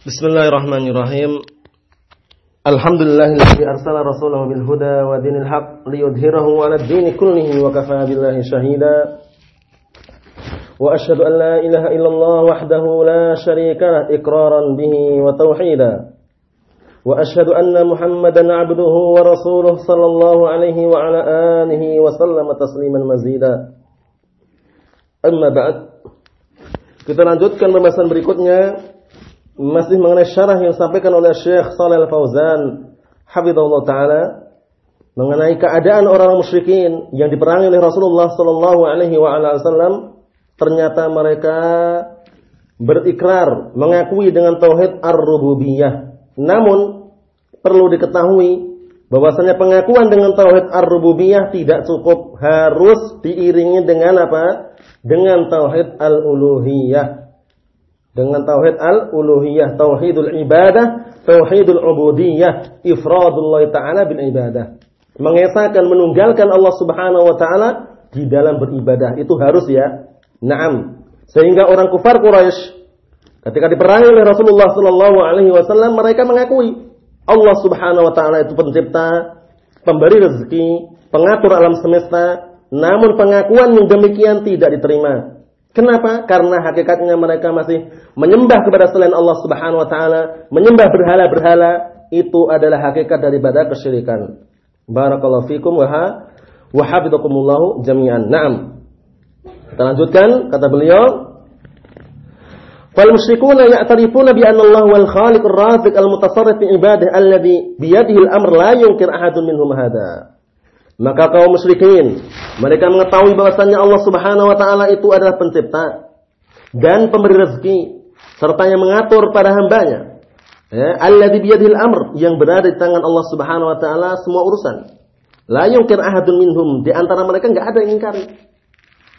Bismillahirrahmanirrahim. Alhamdulillahilladzi arsala rasulahu bil huda wa dinil haq liyudhhirahu 'ala ad-din kullihi wa kafaa billahi shahida. Wa asyhadu an la ilaha illallah wahdahu la syarika lah iqraran bihi wa tauhida. Wa asyhadu anna Muhammadan 'abduhu wa rasuluhu sallallahu alaihi wa ala alihi wa sallama tasliman mazida. Amma ba'd. Kita lanjutkan pembahasan berikutnya masih mengenai syarah yang disampaikan oleh Syekh Shalal Fauzan hafizallahu taala mengenai keadaan orang musyrikin yang diperangi oleh Rasulullah sallallahu alaihi wasallam ternyata mereka berikrar mengakui dengan tauhid ar-rububiyah. Namun perlu diketahui bahwasanya pengakuan dengan tauhid ar-rububiyah tidak cukup. Harus diiringi dengan apa? Dengan tauhid al-uluhiyah dengan tauhid al-uluhiyah, tauhidul ibadah, tauhidul ubudiyah, ifradullah taala bil ibadah. Mengesahkan menunggalkan Allah Subhanahu wa taala di dalam beribadah. Itu harus ya. Naam. Sehingga orang kufar Quraisy ketika diperangi oleh Rasulullah sallallahu alaihi wasallam mereka mengakui Allah Subhanahu wa taala itu pencipta, pemberi rezeki, pengatur alam semesta, namun pengakuan yang demikian tidak diterima. Kenapa? Karena hakikatnya mereka masih menyembah kepada selain Allah Subhanahu wa taala, menyembah berhala-berhala itu adalah hakikat daripada kesyirikan. Barakallahu fikum wa wa hafizakumullah jami'an. Naam. Kita lanjutkan kata beliau Fal musyrikuna ya'tarifuna bi anna Allah wal khaliq ar-raziq al-mutasarrif fi ibadihi alladhi bi yadihi al-amr la yunkir ahadun minhum hadha. Maka kaum musyrikin mereka mengetahui bahwasanya Allah Subhanahu wa taala itu adalah pencipta dan pemberi rezeki serta yang mengatur pada hambanya. Ya, alladzi amr yang berada di tangan Allah Subhanahu wa taala semua urusan. La yungkir ahadun minhum di antara mereka enggak ada yang ingkari.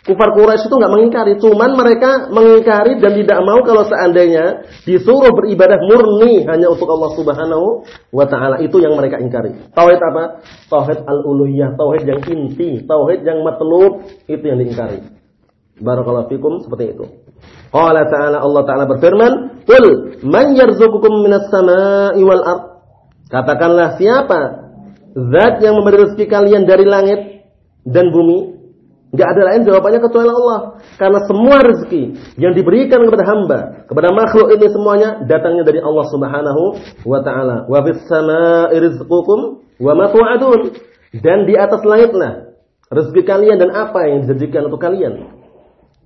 Kufar Quraisy itu nggak mengingkari, cuman mereka mengingkari dan tidak mau kalau seandainya disuruh beribadah murni hanya untuk Allah Subhanahu wa taala. Itu yang mereka ingkari. Tauhid apa? Tauhid al-uluhiyah, tauhid yang inti, tauhid yang matlub, itu yang diingkari. Barakallahu fikum seperti itu. Qala ta'ala Allah taala berfirman, "Qul man yarzuqukum minas sama'i wal ard?" Katakanlah siapa zat yang memberi rezeki kalian dari langit dan bumi? Gak ada lain jawabannya kecuali Allah. Karena semua rezeki yang diberikan kepada hamba, kepada makhluk ini semuanya datangnya dari Allah Subhanahu wa taala. Wa fis samaa'i rizqukum wa ma tu'adun. Dan di atas langitlah rezeki kalian dan apa yang dijanjikan untuk kalian.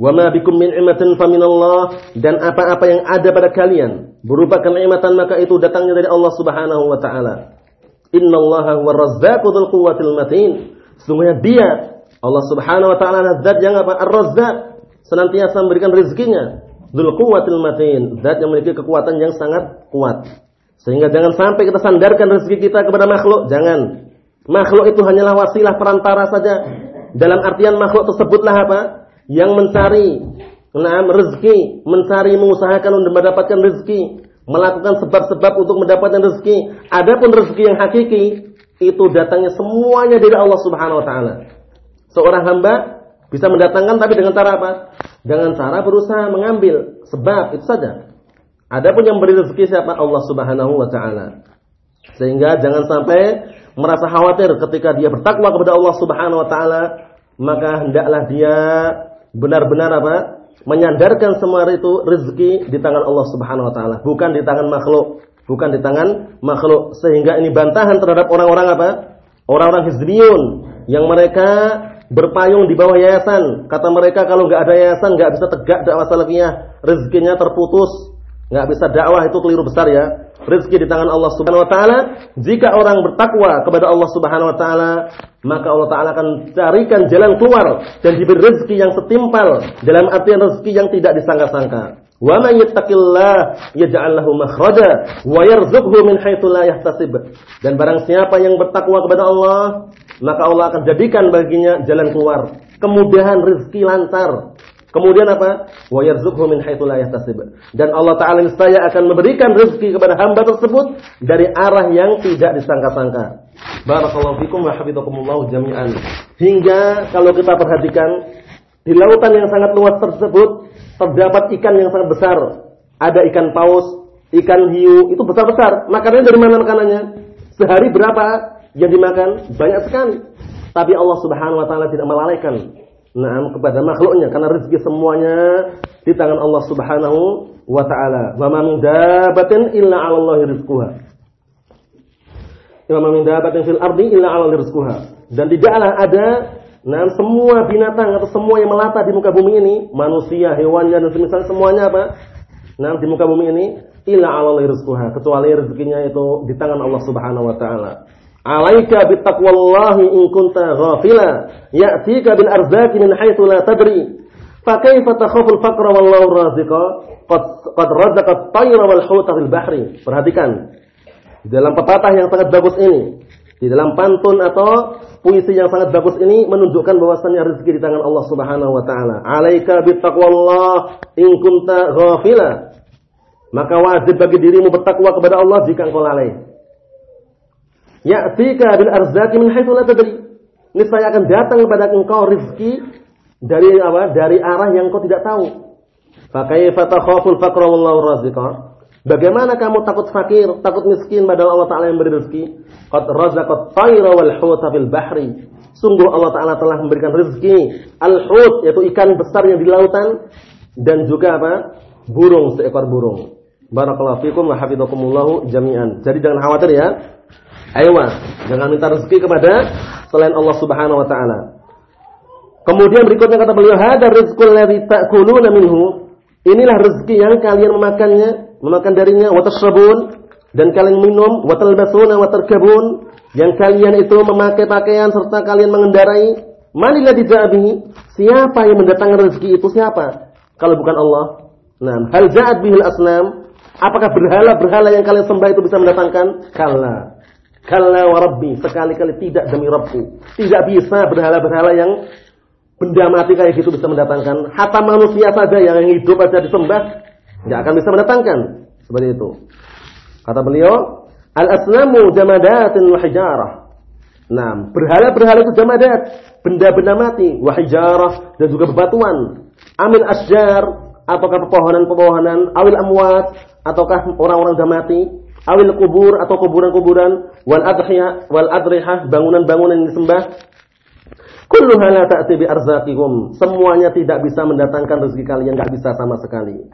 Wa ma bikum min ni'matin faminallah dan apa-apa yang ada pada kalian berupa kenikmatan maka itu datangnya dari Allah Subhanahu wa taala. Innallaha huwar razzaqu dzul quwwatil matin. Sungguhnya dia Allah Subhanahu wa taala zat yang apa? Ar-Razzaq, senantiasa memberikan rezekinya. Dzul quwwatil matin, zat yang memiliki kekuatan yang sangat kuat. Sehingga jangan sampai kita sandarkan rezeki kita kepada makhluk, jangan. Makhluk itu hanyalah wasilah perantara saja. Dalam artian makhluk tersebutlah apa? Yang mencari nah, rezeki, mencari mengusahakan untuk mendapatkan rezeki, melakukan sebab-sebab untuk mendapatkan rezeki. Adapun rezeki yang hakiki itu datangnya semuanya dari Allah Subhanahu wa taala. Seorang hamba bisa mendatangkan tapi dengan cara apa? Dengan cara berusaha mengambil sebab itu saja. Adapun yang beri rezeki siapa? Allah Subhanahu wa taala. Sehingga jangan sampai merasa khawatir ketika dia bertakwa kepada Allah Subhanahu wa taala, maka hendaklah dia benar-benar apa? menyandarkan semua itu rezeki di tangan Allah Subhanahu wa taala, bukan di tangan makhluk, bukan di tangan makhluk. Sehingga ini bantahan terhadap orang-orang apa? Orang-orang hizbiyun yang mereka berpayung di bawah yayasan. Kata mereka kalau nggak ada yayasan nggak bisa tegak dakwah salafiyah, rezekinya terputus, nggak bisa dakwah itu keliru besar ya. Rezeki di tangan Allah Subhanahu wa taala. Jika orang bertakwa kepada Allah Subhanahu wa taala, maka Allah taala akan carikan jalan keluar dan diberi rezeki yang setimpal dalam artian rezeki yang tidak disangka-sangka. Wa man yattaqillah yaj'al wa yarzuqhu min. Dan barang siapa yang bertakwa kepada Allah, maka Allah akan jadikan baginya jalan keluar, kemudahan rezeki lancar. Kemudian apa? Wa yarzuqhu min. Dan Allah taala niscaya akan memberikan rezeki kepada hamba tersebut dari arah yang tidak disangka-sangka. Barakallahu fikum wa hafizakumullah jami'an. Hingga kalau kita perhatikan di lautan yang sangat luas tersebut terdapat ikan yang sangat besar. Ada ikan paus, ikan hiu itu besar-besar. Makanannya dari mana makanannya? Sehari berapa yang dimakan? Banyak sekali. Tapi Allah Subhanahu wa taala tidak melalaikan nah kepada makhluknya karena rezeki semuanya di tangan Allah Subhanahu wa taala. Wa ma min dabatin illa 'ala Allah rizquha. Wa ma min dabatin fil ardi illa 'ala rizquha. Dan tidaklah ada nah semua binatang atau semua yang melata di muka bumi ini, manusia, hewannya dan semisal semuanya apa? Nah, di muka bumi ini illa 'ala rizquha, kecuali rezekinya itu di tangan Allah Subhanahu wa taala. Alaika bittaqwallahi in kunta ghafila ya'tika bil arzaqi min haitsu la tadri fa kaifa takhafu al faqra wallahu raziqa qad qad razzaqa at-tayra wal huta fil bahri perhatikan dalam pepatah yang sangat bagus ini di dalam pantun atau puisi yang sangat bagus ini menunjukkan bahwasannya rezeki di tangan Allah Subhanahu wa taala. Alaika bittaqwallah in kunta ghafila. Maka wajib bagi dirimu bertakwa kepada Allah jika engkau lalai. Ya'tika bil arzaki min haitsu la tadri. Niscaya akan datang kepada engkau rezeki dari apa? Dari arah yang engkau tidak tahu. Fa kaifa takhaful faqra wallahu? Bagaimana kamu takut fakir, takut miskin padahal Allah Taala yang beri rezeki? Qad razaqat tayra wal huta fil bahri. Sungguh Allah Taala telah memberikan rezeki al-hut yaitu ikan besar yang di lautan dan juga apa? burung seekor burung. Barakallahu fikum wa hafizakumullah jami'an. Jadi jangan khawatir ya. Ayo, jangan minta rezeki kepada selain Allah Subhanahu wa taala. Kemudian berikutnya kata beliau, "Hada rizqul ladzi ta'kuluna minhu." Inilah rezeki yang kalian memakannya, memakan darinya, wa tashrabun dan kalian minum, wa talbasuna wa tarkabun, yang kalian itu memakai pakaian serta kalian mengendarai. Manila dija'abihi? Siapa yang mendatangkan rezeki itu siapa? Kalau bukan Allah. Nah, hal ja'at bihil asnam? Apakah berhala-berhala yang kalian sembah itu bisa mendatangkan? Kalla. Kalla wa rabbi, sekali-kali tidak demi Rabbku. Tidak bisa berhala-berhala yang benda mati kayak gitu bisa mendatangkan. Hatta manusia saja yang hidup aja disembah, tidak akan bisa mendatangkan. Seperti itu. Kata beliau, Al-asnamu jamadatin wa hijarah. Nah, berhala-berhala itu jamadat, benda-benda mati, wa hijarah. Dan juga bebatuan. Amil asjar, ataukah pepohonan-pepohonan, awil amwat, ataukah orang-orang sudah mati, awil kubur atau kuburan-kuburan? Wal adhiyah wal adrihah bangunan-bangunan yang disembah? Kulluha la ta'ti bi semuanya tidak bisa mendatangkan rezeki kalian. Enggak bisa sama sekali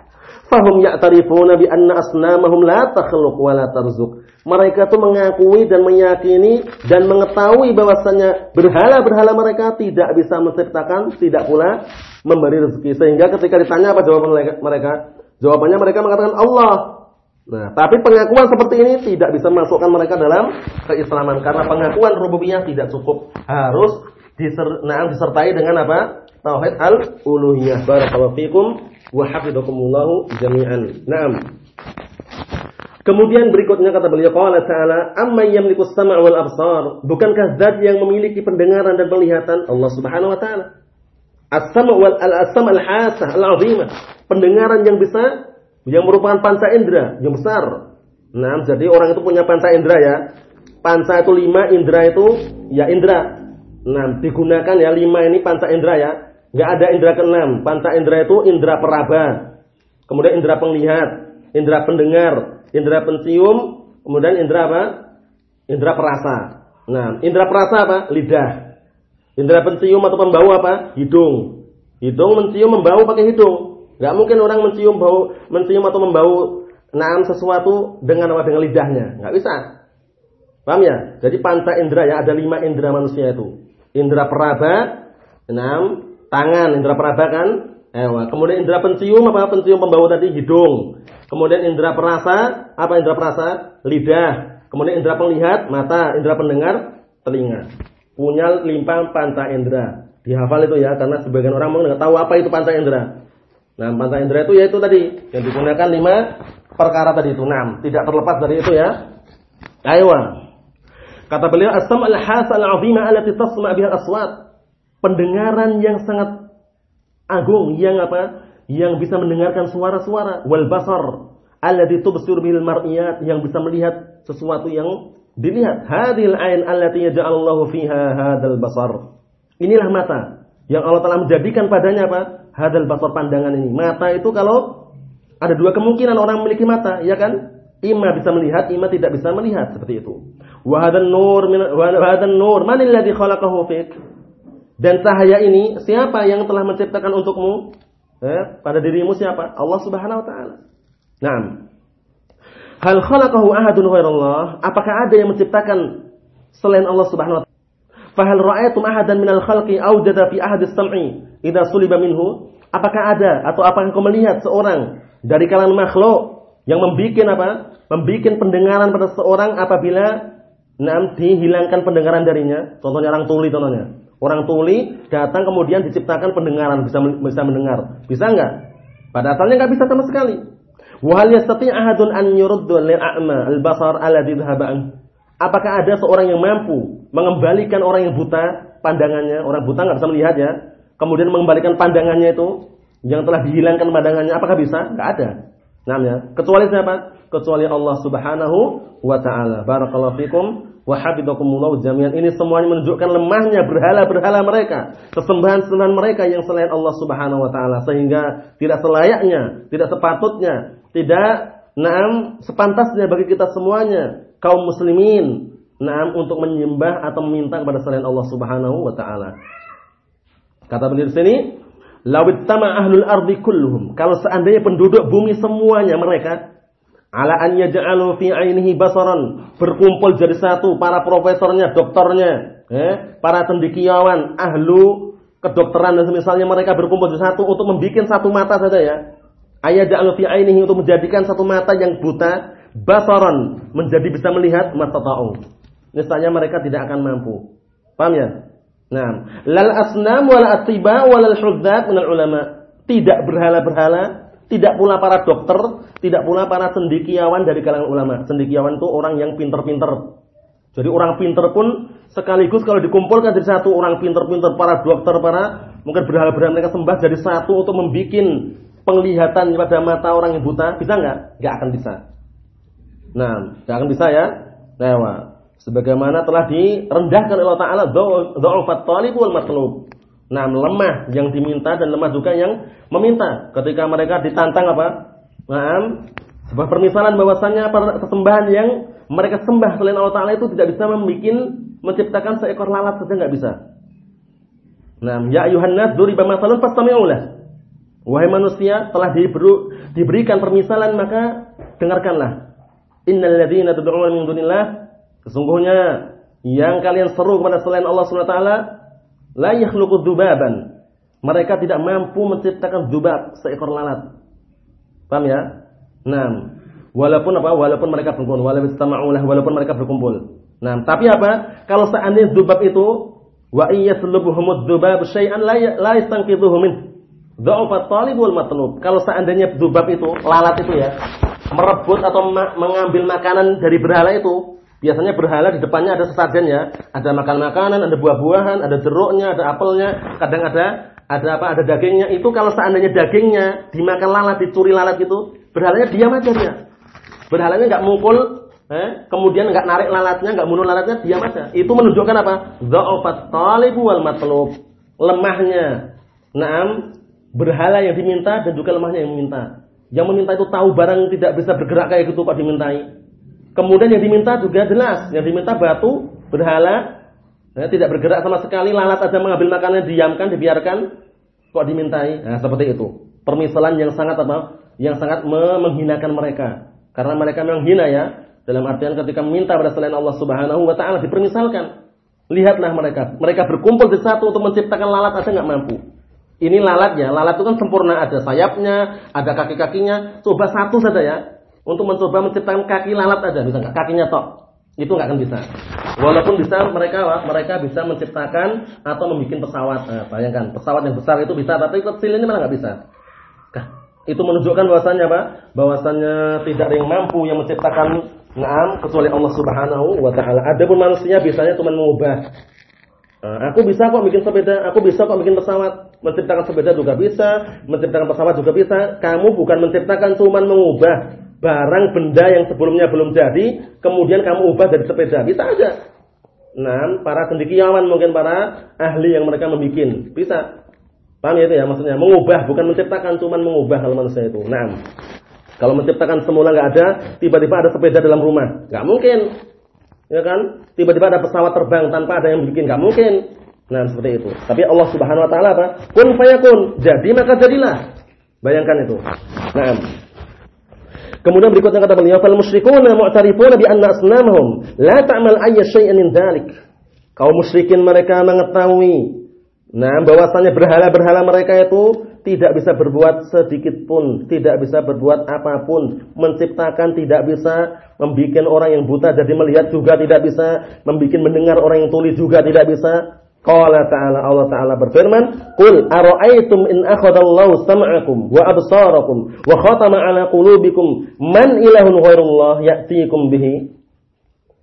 fahum ya'tarifuna bi anna asnamahum la takhluq wa la tarzuk mereka itu mengakui dan meyakini dan mengetahui bahwasanya berhala-berhala mereka tidak bisa menciptakan tidak pula memberi rezeki sehingga ketika ditanya apa jawaban mereka jawabannya mereka mengatakan Allah Nah, tapi pengakuan seperti ini tidak bisa masukkan mereka dalam keislaman karena pengakuan rububiyah tidak cukup. Harus nah, disertai dengan apa? Tauhid al-uluhiyah. Barakallahu fikum wa hafizakumullah jami'an. Naam. Kemudian berikutnya kata beliau qala ta'ala amma yamliku as-sama' wal absar bukankah zat yang memiliki pendengaran dan penglihatan Allah Subhanahu wa taala as-sama' wal al-asam al-hasah al-'azimah pendengaran yang bisa yang merupakan panca indera yang besar. Nah, jadi orang itu punya panca indera ya. Panca itu lima, indera itu ya indera. Nah, digunakan ya lima ini panca indera ya. Gak ada indera keenam. Panca indera itu indera peraba. Kemudian indera penglihat, indera pendengar, indera pencium, kemudian indera apa? Indera perasa. Nah, indera perasa apa? Lidah. Indera pencium atau pembau apa? Hidung. Hidung mencium membau pakai hidung. Gak mungkin orang mencium bau, mencium atau membau naam sesuatu dengan apa dengan lidahnya. Gak bisa. Paham ya? Jadi panca indera ya ada lima indera manusia itu. Indera peraba, enam tangan, indera peraba kan. Ewa. Kemudian indera pencium apa pencium pembau tadi hidung. Kemudian indera perasa apa indera perasa lidah. Kemudian indera penglihat mata, indera pendengar telinga. Punya limpah panca indera. Dihafal itu ya karena sebagian orang mungkin tahu apa itu panca indera. Nah, panca indera itu yaitu tadi yang digunakan lima perkara tadi itu enam, tidak terlepas dari itu ya. Ayo. Kata beliau as-sam' al-hasa al-'azima allati tasma' biha al-aswat. Pendengaran yang sangat agung yang apa? Yang bisa mendengarkan suara-suara wal basar alladhi tubsir bil mar'iyat yang bisa melihat sesuatu yang dilihat. Hadhil ain allati yaj'alallahu fiha hadzal basar. Inilah mata yang Allah telah menjadikan padanya apa? hadal basar pandangan ini. Mata itu kalau ada dua kemungkinan orang memiliki mata, ya kan? Ima bisa melihat, ima tidak bisa melihat seperti itu. Wa hadan nur min wa hadan nur man alladhi khalaqahu fik? Dan cahaya ini siapa yang telah menciptakan untukmu? Eh, pada dirimu siapa? Allah Subhanahu wa taala. Naam. Hal khalaqahu ahadun ghairallah? Apakah ada yang menciptakan selain Allah Subhanahu wa taala? Fahal ra'aytum ahadan minal khalqi awjada fi ahadis sam'i idza suliba minhu? Apakah ada atau apakah kau melihat seorang dari kalangan makhluk yang membikin apa? Membikin pendengaran pada seorang apabila Nah, dihilangkan pendengaran darinya. Contohnya orang tuli contohnya. Orang tuli datang kemudian diciptakan pendengaran bisa bisa mendengar. Bisa enggak? Pada asalnya enggak bisa sama sekali. Wa hal yastati' ahadun an yuruddu lil a'ma al-basar alladhi dhahaba Apakah ada seorang yang mampu mengembalikan orang yang buta pandangannya? Orang buta enggak bisa melihat ya. Kemudian mengembalikan pandangannya itu yang telah dihilangkan pandangannya. Apakah bisa? Enggak ada. Namanya. Kecuali siapa? Kecuali Allah Subhanahu wa taala. Barakallahu fikum wa hafizakumullah jami'an. Ini semuanya menunjukkan lemahnya berhala-berhala mereka, kesembahan-sembahan mereka yang selain Allah Subhanahu wa taala sehingga tidak selayaknya, tidak sepatutnya, tidak naam sepantasnya bagi kita semuanya kaum muslimin naam untuk menyembah atau meminta kepada selain Allah Subhanahu wa taala. Kata beliau di sini, lawit tama ahlul ardi kulluhum. Kalau seandainya penduduk bumi semuanya mereka ala an yaj'alu fi ainihi basaran berkumpul jadi satu para profesornya dokternya eh, para cendekiawan ahlu kedokteran dan semisalnya mereka berkumpul jadi satu untuk membuat satu mata saja ya. Ayat ja'alu fi ainihi untuk menjadikan satu mata yang buta basaran menjadi bisa melihat mata tahu misalnya mereka tidak akan mampu. Paham ya nah lal asnam wal atiba wal hudzat min ulama tidak berhala-berhala tidak pula para dokter, tidak pula para cendekiawan dari kalangan ulama. Cendekiawan itu orang yang pinter-pinter. Jadi orang pinter pun sekaligus kalau dikumpulkan jadi satu orang pinter-pinter, para dokter, para mungkin berhala-berhala mereka sembah jadi satu untuk membuat penglihatan pada mata orang yang buta, bisa nggak? Nggak akan bisa. Nah, nggak akan bisa ya. Nah, sebagaimana telah direndahkan oleh Allah Taala, dza'ufat talib wal matlub. Nah, lemah yang diminta dan lemah juga yang meminta. Ketika mereka ditantang apa? Nah, sebuah permisalan bahwasannya persembahan yang mereka sembah selain Allah Taala itu tidak bisa membuat menciptakan seekor lalat saja nggak bisa. Nah, ya ayuhan nas duriba masalun fastami'ulah. Wahai manusia, telah diberi, diberikan permisalan maka dengarkanlah. Innal ladzina tad'una min dunillah sesungguhnya yang kalian seru kepada selain Allah Subhanahu wa taala La yakhluqu dzubaban. Mereka tidak mampu menciptakan dzubab seekor lalat. Paham ya? Nah, walaupun apa? Walaupun mereka berkumpul, walaupun istama'ulah, walaupun mereka berkumpul. Nah, tapi apa? Kalau seandainya dzubab itu wa iyyaslubuhumud dzubab syai'an la ya, la yastanqidhuhu min. Talib wal matlub. Kalau seandainya dzubab itu, lalat itu ya, merebut atau mengambil makanan dari berhala itu, Biasanya berhala di depannya ada sesajen ya, ada makan makanan, ada buah-buahan, ada jeruknya, ada apelnya, kadang ada ada apa? Ada dagingnya. Itu kalau seandainya dagingnya dimakan lalat, dicuri lalat itu, berhalanya diam aja dia. Berhalanya nggak mukul, eh, kemudian nggak narik lalatnya, nggak bunuh lalatnya, diam aja. Itu menunjukkan apa? Dha'afat talibu wal matlub. Lemahnya. Naam, berhala yang diminta dan juga lemahnya yang meminta. Yang meminta itu tahu barang tidak bisa bergerak kayak gitu kok dimintai. Kemudian yang diminta juga jelas, yang diminta batu, berhala, ya, tidak bergerak sama sekali, lalat aja mengambil makanan, diamkan, dibiarkan, kok dimintai. Nah, seperti itu. Permisalan yang sangat apa? Yang sangat menghinakan mereka. Karena mereka memang hina ya. Dalam artian ketika meminta pada selain Allah Subhanahu wa taala dipermisalkan. Lihatlah mereka, mereka berkumpul di satu untuk menciptakan lalat aja nggak mampu. Ini lalatnya, lalat itu kan sempurna ada sayapnya, ada kaki-kakinya. Coba satu saja ya, untuk mencoba menciptakan kaki lalat aja bisa nggak? Kakinya tok. Itu nggak akan bisa. Walaupun bisa mereka mereka bisa menciptakan atau membuat pesawat. Nah, bayangkan pesawat yang besar itu bisa, tapi kecil ini malah nggak bisa. Itu menunjukkan bahwasannya apa? Bahwasannya tidak ada yang mampu yang menciptakan Naam kecuali Allah Subhanahu wa taala. Adapun manusia biasanya cuma mengubah. Nah, aku bisa kok bikin sepeda, aku bisa kok bikin pesawat. Menciptakan sepeda juga bisa, menciptakan pesawat juga bisa. Kamu bukan menciptakan cuma mengubah, barang benda yang sebelumnya belum jadi, kemudian kamu ubah dari sepeda. Bisa aja. Nah, para cendekiawan mungkin para ahli yang mereka membuat. Bisa. Paham ya itu ya maksudnya? Mengubah, bukan menciptakan, cuma mengubah hal manusia itu. Nah. Kalau menciptakan semula nggak ada, tiba-tiba ada sepeda dalam rumah, nggak mungkin. Ya kan? Tiba-tiba ada pesawat terbang tanpa ada yang bikin, nggak mungkin. Nah, seperti itu. Tapi Allah Subhanahu wa taala apa? Kun fayakun. Jadi maka jadilah. Bayangkan itu. Nah. Kemudian berikutnya kata beliau, "Fal musyrikuna mu'tarifuna bi anna asnamahum la ta'mal ayya syai'in min dzalik." Kaum musyrikin mereka mengetahui nah bahwasanya berhala-berhala mereka itu tidak bisa berbuat sedikit pun, tidak bisa berbuat apa pun, menciptakan tidak bisa, membuat orang yang buta jadi melihat juga tidak bisa, membuat mendengar orang yang tuli juga tidak bisa. Qala ta'ala Allah Ta'ala berfirman, "Qul ara'aytum in akhadallahu sam'akum wa absarakum wa khatama 'ala qulubikum man ilahun ghairullah ya'tikum bihi?"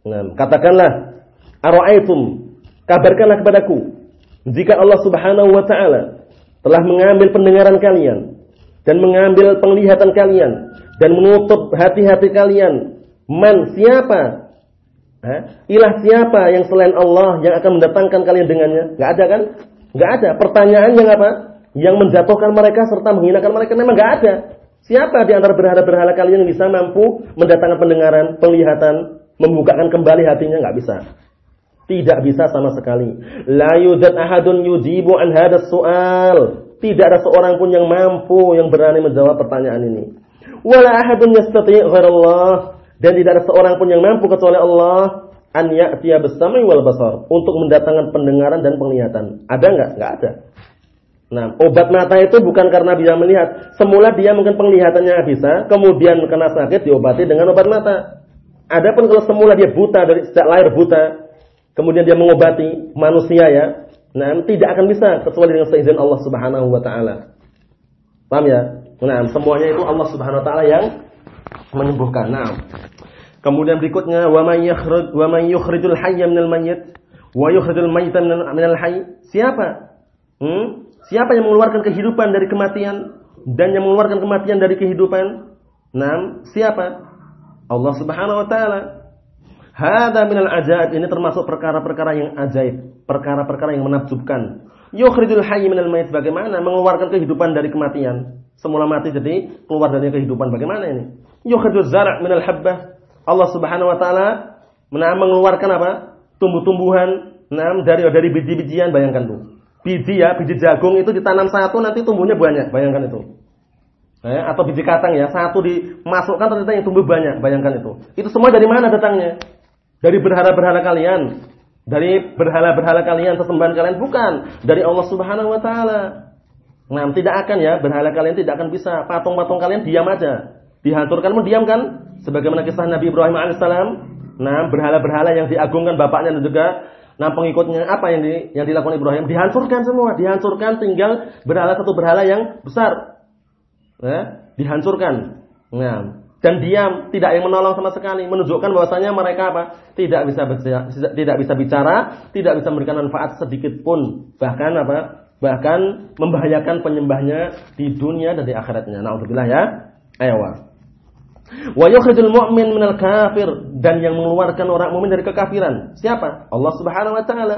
Nah, katakanlah, "Ara'aytum kabarkanlah kepadaku jika Allah Subhanahu wa taala telah mengambil pendengaran kalian dan mengambil penglihatan kalian dan menutup hati-hati kalian, man siapa? Ilah siapa yang selain Allah yang akan mendatangkan kalian dengannya? Gak ada kan? Gak ada. Pertanyaan yang apa? Yang menjatuhkan mereka serta menghinakan mereka memang gak ada. Siapa di antara berhala-berhala kalian yang bisa mampu mendatangkan pendengaran, penglihatan, membukakan kembali hatinya? Gak bisa. Tidak bisa sama sekali. La yujad ahadun yujibu an hadas soal. Tidak ada seorang pun yang mampu yang berani menjawab pertanyaan ini. Wala ahadun ghairallah. Dan tidak ada seorang pun yang mampu kecuali Allah an ya'tiya besami wal basar untuk mendatangkan pendengaran dan penglihatan. Ada enggak? Enggak ada. Nah, obat mata itu bukan karena dia melihat. Semula dia mungkin penglihatannya bisa, kemudian kena sakit diobati dengan obat mata. Adapun kalau semula dia buta dari sejak lahir buta, kemudian dia mengobati manusia ya, nah tidak akan bisa kecuali dengan seizin Allah Subhanahu wa taala. Paham ya? Nah, semuanya itu Allah Subhanahu wa taala yang menyembuhkan. Nah. Kemudian berikutnya wa may yakhruj wa may yukhrijul hayya minal mayyit wa yukhrijul mayyita minal hayy. Siapa? Hmm? Siapa yang mengeluarkan kehidupan dari kematian dan yang mengeluarkan kematian dari kehidupan? Nah, siapa? Allah Subhanahu wa taala. Hada minal ajaib. Ini termasuk perkara-perkara yang ajaib. Perkara-perkara yang menakjubkan. Yukhrijul hayy minal mayit. Bagaimana? Mengeluarkan kehidupan dari kematian. Semula mati jadi keluar dari kehidupan. Bagaimana ini? Yukhrijul zara' minal habbah. Allah subhanahu wa ta'ala mengeluarkan apa? Tumbuh-tumbuhan. Nah, dari dari biji-bijian. Bayangkan tuh. Biji ya, biji jagung itu ditanam satu nanti tumbuhnya banyak. Bayangkan itu. Eh, atau biji kacang ya, satu dimasukkan ternyata yang tumbuh banyak. Bayangkan itu. Itu semua dari mana datangnya? Dari berhala-berhala kalian. Dari berhala-berhala kalian, sesembahan kalian. Bukan. Dari Allah subhanahu wa ta'ala. Nah, tidak akan ya. Berhala kalian tidak akan bisa. Patung-patung kalian diam aja. Dihancurkan pun diam kan? Sebagaimana kisah Nabi Ibrahim AS. Nah, berhala-berhala yang diagungkan bapaknya dan juga Nah pengikutnya apa yang di, yang dilakukan Ibrahim? Dihancurkan semua, dihancurkan tinggal berhala satu berhala yang besar. Nah, dihancurkan. Nah, dan diam, tidak yang menolong sama sekali, menunjukkan bahwasanya mereka apa? Tidak bisa bicara, tidak bisa bicara, tidak bisa memberikan manfaat sedikit pun, bahkan apa? Bahkan membahayakan penyembahnya di dunia dan di akhiratnya. Nauzubillah ya. Ayo. Wa yukhrijul mu'min minal kafir dan yang mengeluarkan orang mukmin dari kekafiran. Siapa? Allah Subhanahu wa taala.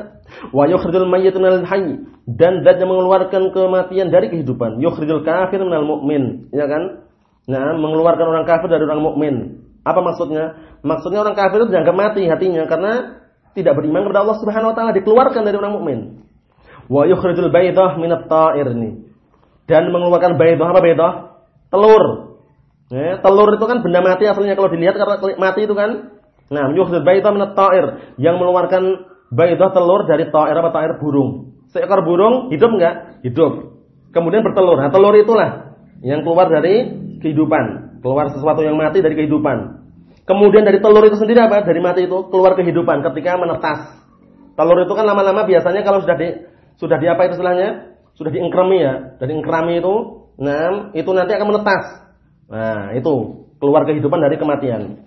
Wa yukhrijul mayyit minal hayy dan zat yang mengeluarkan kematian dari kehidupan. Yukhrijul kafir minal mu'min, ya kan? Nah, mengeluarkan orang kafir dari orang mukmin. Apa maksudnya? Maksudnya orang kafir itu dianggap mati hatinya karena tidak beriman kepada Allah Subhanahu wa taala dikeluarkan dari orang mukmin. Wa yukhrijul baydah minat ta'ir ini. Dan mengeluarkan baydah apa baydah? Telur. Ya, telur itu kan benda mati aslinya kalau dilihat karena mati itu kan. Nah, yukhrijul baydah minat ta'ir yang mengeluarkan baydah telur dari ta'ir apa ta'ir burung. Seekor burung hidup enggak? Hidup. Kemudian bertelur. Nah, telur itulah yang keluar dari kehidupan, keluar sesuatu yang mati dari kehidupan. Kemudian dari telur itu sendiri apa? Dari mati itu keluar kehidupan ketika menetas. Telur itu kan lama-lama biasanya kalau sudah di sudah di apa itu istilahnya? Sudah diengkrami ya. Dari engkrami itu, nah, itu nanti akan menetas. Nah, itu keluar kehidupan dari kematian.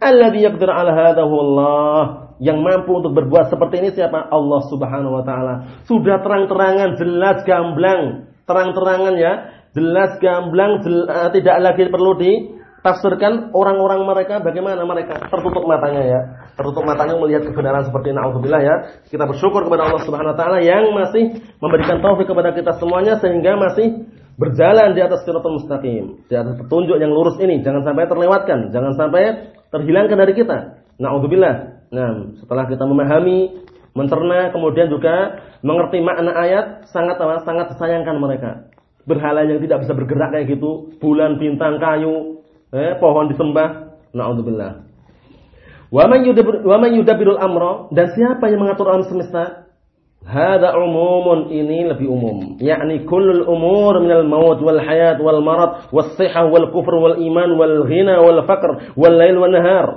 Alladzi yaqdir 'ala hadahu Allah. Yang mampu untuk berbuat seperti ini siapa? Allah Subhanahu wa taala. Sudah terang-terangan, jelas gamblang, terang-terangan ya jelas gamblang jel, uh, tidak lagi perlu ditafsirkan orang-orang mereka bagaimana mereka tertutup matanya ya tertutup matanya melihat kebenaran seperti naudzubillah ya kita bersyukur kepada Allah Subhanahu wa taala yang masih memberikan taufik kepada kita semuanya sehingga masih berjalan di atas siratal mustaqim, di atas petunjuk yang lurus ini jangan sampai terlewatkan, jangan sampai terhilangkan dari kita. Nauzubillah. Nah, setelah kita memahami, mencerna, kemudian juga mengerti makna ayat, sangat sangat disayangkan mereka. Berhala yang tidak bisa bergerak kayak gitu, bulan, bintang, kayu, eh, pohon disembah. Nauzubillah. Wa man yudabbirul amra dan siapa yang mengatur alam semesta? Hada umumun ini lebih umum. Yakni kullul umur minal maut wal hayat wal marad wal sihah wal kufr wal iman wal ghina wal faqr wal lail wal nahar.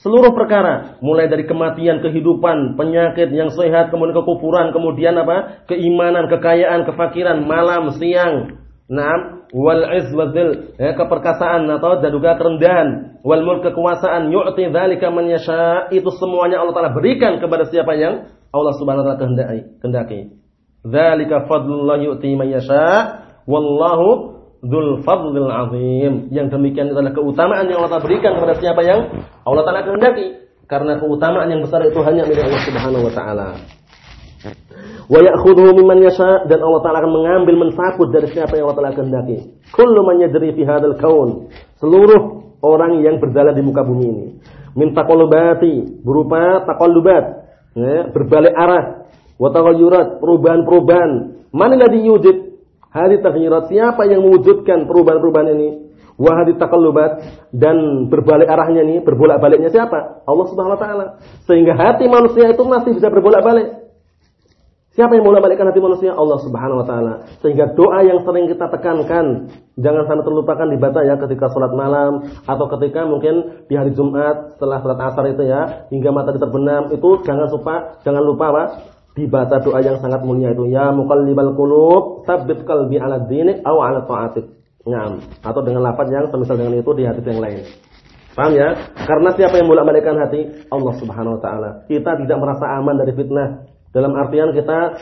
Seluruh perkara, mulai dari kematian, kehidupan, penyakit yang sehat, kemudian kekufuran, kemudian apa? Keimanan, kekayaan, kefakiran, malam, siang. Naam, wal izz wadzil, ya, keperkasaan atau dan juga kerendahan, wal mulk kekuasaan, yu'ti dzalika man yasha. Itu semuanya Allah Taala berikan kepada siapa yang Allah Subhanahu wa taala kehendaki. Dzalika fadlullah yu'ti man yasha wallahu dzul fadlil azim. Yang demikian adalah keutamaan yang Allah Taala berikan kepada siapa yang Allah Taala kehendaki. Karena keutamaan yang besar itu hanya milik Allah Subhanahu wa taala. Wa ya'khudhuhu mimman yasha dan Allah Taala akan mengambil mensabut dari siapa yang Allah Taala kehendaki. Kullu man yajri fi hadzal kaun. Seluruh orang yang berjalan di muka bumi ini. Min taqallubati berupa taqallubat ya, berbalik arah, wa taghayyurat, perubahan-perubahan. Mana ladzi yujid hadhihi taghayyurat? Siapa yang mewujudkan perubahan-perubahan ini? Wa hadhihi taqallubat dan berbalik arahnya ini, berbolak-baliknya siapa? Allah Subhanahu wa taala. Sehingga hati manusia itu masih bisa berbolak-balik. Siapa yang bolak balikkan hati manusia? Allah Subhanahu wa taala. Sehingga doa yang sering kita tekankan jangan sampai terlupakan dibaca ya ketika sholat malam atau ketika mungkin di hari Jumat setelah sholat asar itu ya hingga mata terbenam itu jangan lupa jangan lupa apa? dibaca doa yang sangat mulia itu ya muqallibal qulub tsabbit qalbi ala dinik aw ala ta'atik. Ngam. Atau dengan lafaz yang semisal dengan itu di hadis yang lain. Paham ya? Karena siapa yang bolak balikkan hati? Allah Subhanahu wa taala. Kita tidak merasa aman dari fitnah dalam artian kita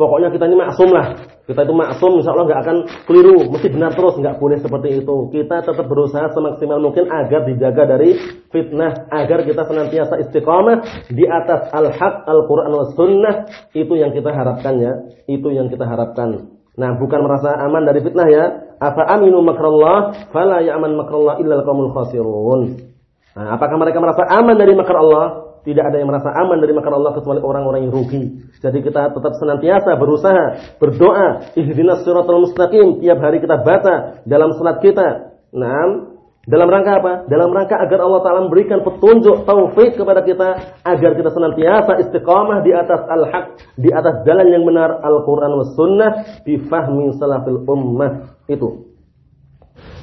pokoknya kita ini maksum lah. Kita itu maksum insya Allah nggak akan keliru, mesti benar terus, nggak boleh seperti itu. Kita tetap berusaha semaksimal mungkin agar dijaga dari fitnah, agar kita senantiasa istiqamah di atas al-haq, Al-Quran, al sunnah. Itu yang kita harapkan ya, itu yang kita harapkan. Nah, bukan merasa aman dari fitnah ya. Apa aminu makrallah, fala ya'man makrallah illa al-qawmul khasirun. Nah, apakah mereka merasa aman dari makar Allah? Tidak ada yang merasa aman dari makar Allah kecuali orang-orang yang rugi. Jadi kita tetap senantiasa berusaha, berdoa, ihdinas siratal mustaqim. Tiap hari kita baca dalam salat kita. Nah, dalam rangka apa? Dalam rangka agar Allah Ta'ala memberikan petunjuk, taufik kepada kita. Agar kita senantiasa istiqamah di atas al-haq. Di atas jalan yang benar Al-Quran wa sunnah. Bifahmi salafil ummah. Itu.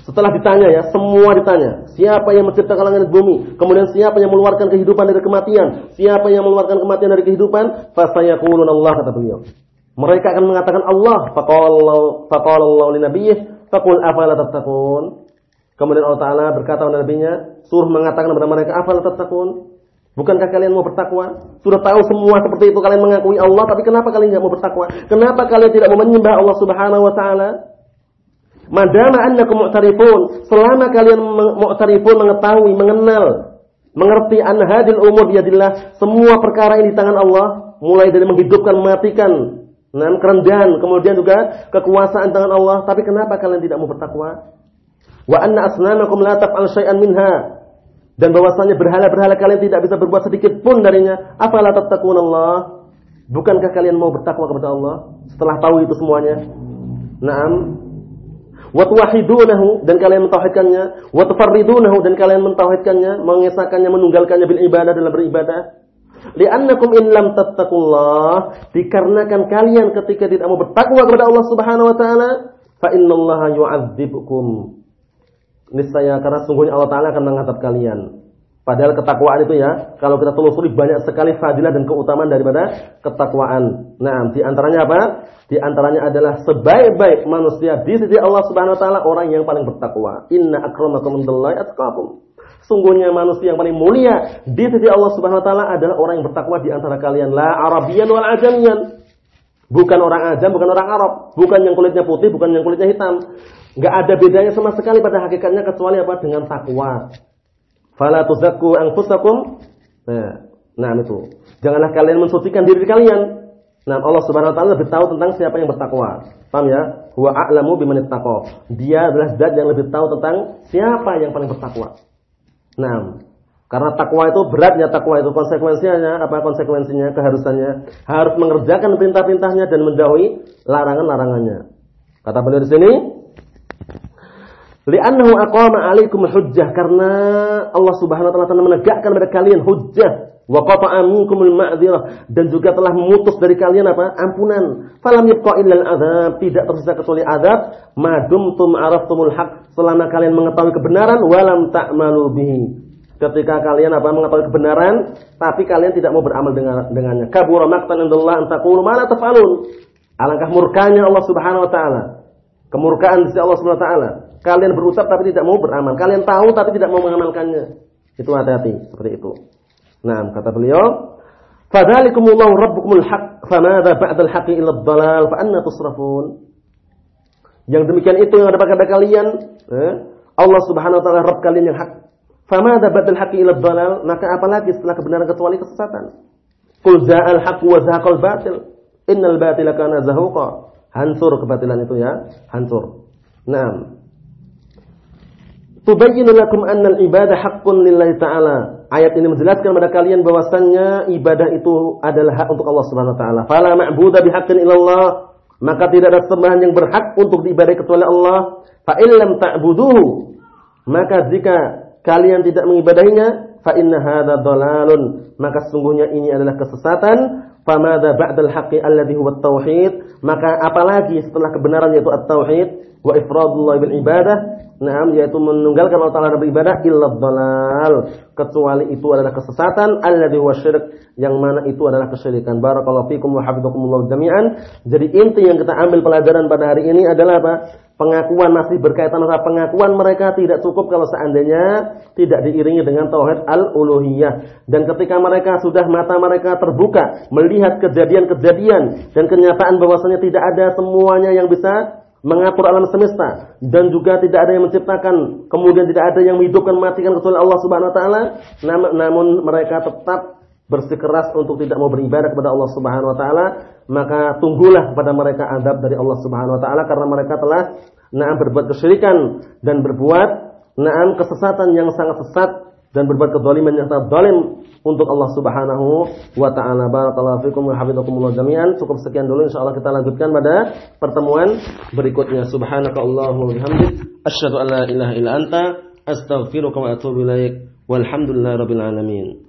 Setelah ditanya ya, semua ditanya. Siapa yang menciptakan langit dan bumi? Kemudian siapa yang mengeluarkan kehidupan dari kematian? Siapa yang mengeluarkan kematian dari kehidupan? Fasayaqulun Allah kata beliau. Mereka akan mengatakan Allah. Faqala Allah li nabiyyih, faqul afala tattaqun? Kemudian Allah Taala berkata kepada nabinya, suruh mengatakan kepada mereka, afala tattaqun? Bukankah kalian mau bertakwa? Sudah tahu semua seperti itu kalian mengakui Allah, tapi kenapa kalian tidak mau bertakwa? Kenapa kalian tidak mau menyembah Allah Subhanahu wa taala? Madama annakum mu'tarifun, selama kalian mu'tarifun mengetahui, mengenal, mengerti an hadil umur biadillah, semua perkara ini di tangan Allah, mulai dari menghidupkan, mematikan, dan kerendahan, kemudian juga kekuasaan tangan Allah, tapi kenapa kalian tidak mau bertakwa? Wa anna asnamakum la taf'al syai'an minha. Dan bahwasanya berhala-berhala kalian tidak bisa berbuat sedikit pun darinya. Afala tattaqun Allah? Bukankah kalian mau bertakwa kepada Allah setelah tahu itu semuanya? Naam, wa dan kalian mentauhidkannya, wa tufarridunahu dan kalian mentauhidkannya, mengesahkannya, menunggalkannya bil ibadah dalam beribadah. Li'annakum in lam tattaqullah, dikarenakan kalian ketika tidak mau bertakwa kepada Allah Subhanahu wa taala, fa innallaha yu'adzibukum. Niscaya karena sungguhnya Allah taala akan mengatap kalian. Padahal ketakwaan itu ya, kalau kita telusuri banyak sekali fadilah dan keutamaan daripada ketakwaan. Nah, di antaranya apa? Di antaranya adalah sebaik-baik manusia di sisi Allah Subhanahu wa taala orang yang paling bertakwa. Inna akramakum indallahi atqakum. Sungguhnya manusia yang paling mulia di sisi Allah Subhanahu wa taala adalah orang yang bertakwa di antara kalian. La Arabian wal Ajamian. Bukan orang Ajam, bukan orang Arab, bukan yang kulitnya putih, bukan yang kulitnya hitam. Enggak ada bedanya sama sekali pada hakikatnya kecuali apa? Dengan takwa. Fala tuzakku anfusakum. Nah, nah itu. Janganlah kalian mensucikan diri kalian. Nah, Allah Subhanahu wa taala lebih tahu tentang siapa yang bertakwa. Paham ya? Huwa a'lamu biman Dia adalah zat yang lebih tahu tentang siapa yang paling bertakwa. Nah, karena takwa itu beratnya takwa itu konsekuensinya apa konsekuensinya keharusannya harus mengerjakan perintah-perintahnya dan menjauhi larangan-larangannya. Kata beliau di sini, Li'annahu aqama 'alaikum hujjah karena Allah Subhanahu wa taala telah menegakkan pada kalian hujjah wa qata'a minkumul ma'dzirah dan juga telah memutus dari kalian apa? ampunan. Falam yabqa illa al-'adzab, tidak tersisa kecuali azab madumtum araftumul haq selama kalian mengetahui kebenaran walam ta'malu bihi. Ketika kalian apa mengetahui kebenaran tapi kalian tidak mau beramal dengan dengannya. Kabura maqtan indallah an taqulu ma la taf'alun. Alangkah murkanya Allah Subhanahu wa taala. Kemurkaan sisi Allah Subhanahu wa taala Kalian berucap tapi tidak mau beramal. Kalian tahu tapi tidak mau mengamalkannya. Itu hati-hati seperti itu. Nah, kata beliau, "Fadzalikumullahu rabbukumul haq, famadza ba'dal haqqi illa dhalal, fa anna tusrafun?" Yang demikian itu yang ada pada kalian, eh? Allah Subhanahu wa taala Rabb kalian yang hak. Famadza ba'dal haqqi illa dhalal, maka apalagi setelah kebenaran kecuali kesesatan? Qul za'al haqq wa zahaqal batil. Innal batila kana zahuqa. Hancur kebatilan itu ya, hancur. Nah, tubayyinu lakum annal ibadah haqqun lillahi ta'ala. Ayat ini menjelaskan kepada kalian bahwasannya ibadah itu adalah hak untuk Allah Subhanahu wa taala. Fala ma'budu bihaqqin illallah. Maka tidak ada sembahan yang berhak untuk diibadai kecuali Allah. Fa illam ta'buduhu. Maka jika kalian tidak mengibadahinya, fa inna hadza dhalalun. Maka sesungguhnya ini adalah kesesatan. Famada ba'dal haqqi alladhi huwa tauhid. Maka apalagi setelah kebenaran yaitu at-tauhid wa ifradullah bil ibadah Naam yaitu menunggalkan Allah Taala beribadah illa dhalal kecuali itu adalah kesesatan alladzi huwa syirik yang mana itu adalah kesyirikan. Barakallahu fikum wa hafizakumullah jami'an. Jadi inti yang kita ambil pelajaran pada hari ini adalah apa? Pengakuan masih berkaitan dengan pengakuan mereka tidak cukup kalau seandainya tidak diiringi dengan tauhid al-uluhiyah. Dan ketika mereka sudah mata mereka terbuka melihat kejadian-kejadian dan kenyataan bahwasanya tidak ada semuanya yang bisa mengatur alam semesta dan juga tidak ada yang menciptakan kemudian tidak ada yang menghidupkan matikan kecuali Allah Subhanahu wa taala namun mereka tetap bersikeras untuk tidak mau beribadah kepada Allah Subhanahu wa taala maka tunggulah kepada mereka adab dari Allah Subhanahu wa taala karena mereka telah na'am berbuat kesyirikan dan berbuat na'am kesesatan yang sangat sesat dan berbuat kezaliman yang sangat zalim untuk Allah Subhanahu wa taala. Barakallahu fikum wa hafizakumullah jami'an. Cukup sekian dulu insyaallah kita lanjutkan pada pertemuan berikutnya. Subhanakallahumma wa bihamdik asyhadu an la ilaha illa anta astaghfiruka wa atubu ilaik. Walhamdulillahirabbil alamin.